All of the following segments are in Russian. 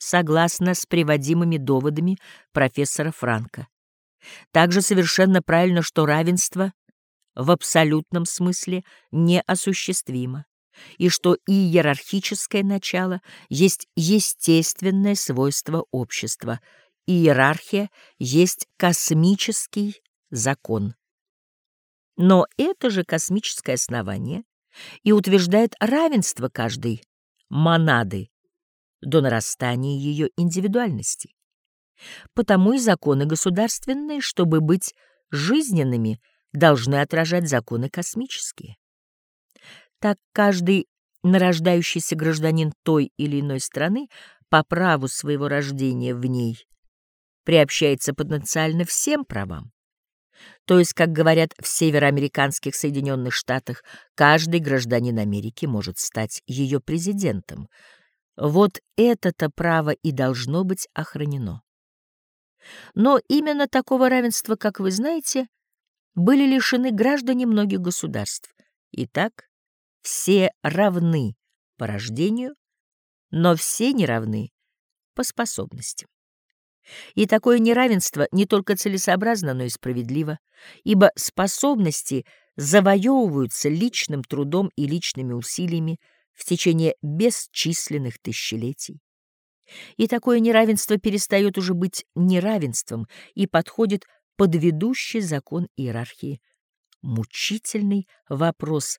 согласно с приводимыми доводами профессора Франка. Также совершенно правильно, что равенство в абсолютном смысле неосуществимо, и что иерархическое начало есть естественное свойство общества, иерархия есть космический закон. Но это же космическое основание и утверждает равенство каждой монады до нарастания ее индивидуальности. Потому и законы государственные, чтобы быть жизненными, должны отражать законы космические. Так каждый нарождающийся гражданин той или иной страны по праву своего рождения в ней приобщается потенциально всем правам. То есть, как говорят в североамериканских Соединенных Штатах, каждый гражданин Америки может стать ее президентом. Вот это-то право и должно быть охранено. Но именно такого равенства, как вы знаете, были лишены граждане многих государств. Итак, все равны по рождению, но все не равны по способностям. И такое неравенство не только целесообразно, но и справедливо, ибо способности завоевываются личным трудом и личными усилиями в течение бесчисленных тысячелетий. И такое неравенство перестает уже быть неравенством и подходит под ведущий закон иерархии. Мучительный вопрос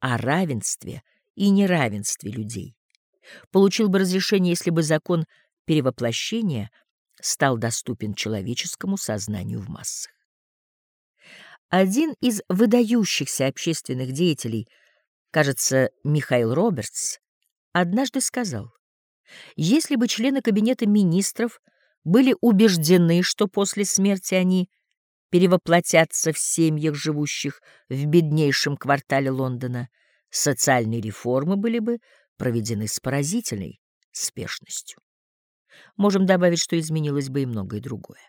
о равенстве и неравенстве людей получил бы разрешение, если бы закон перевоплощения стал доступен человеческому сознанию в массах. Один из выдающихся общественных деятелей, кажется, Михаил Робертс, однажды сказал, если бы члены Кабинета министров были убеждены, что после смерти они перевоплотятся в семьях, живущих в беднейшем квартале Лондона, социальные реформы были бы проведены с поразительной спешностью. Можем добавить, что изменилось бы и многое другое.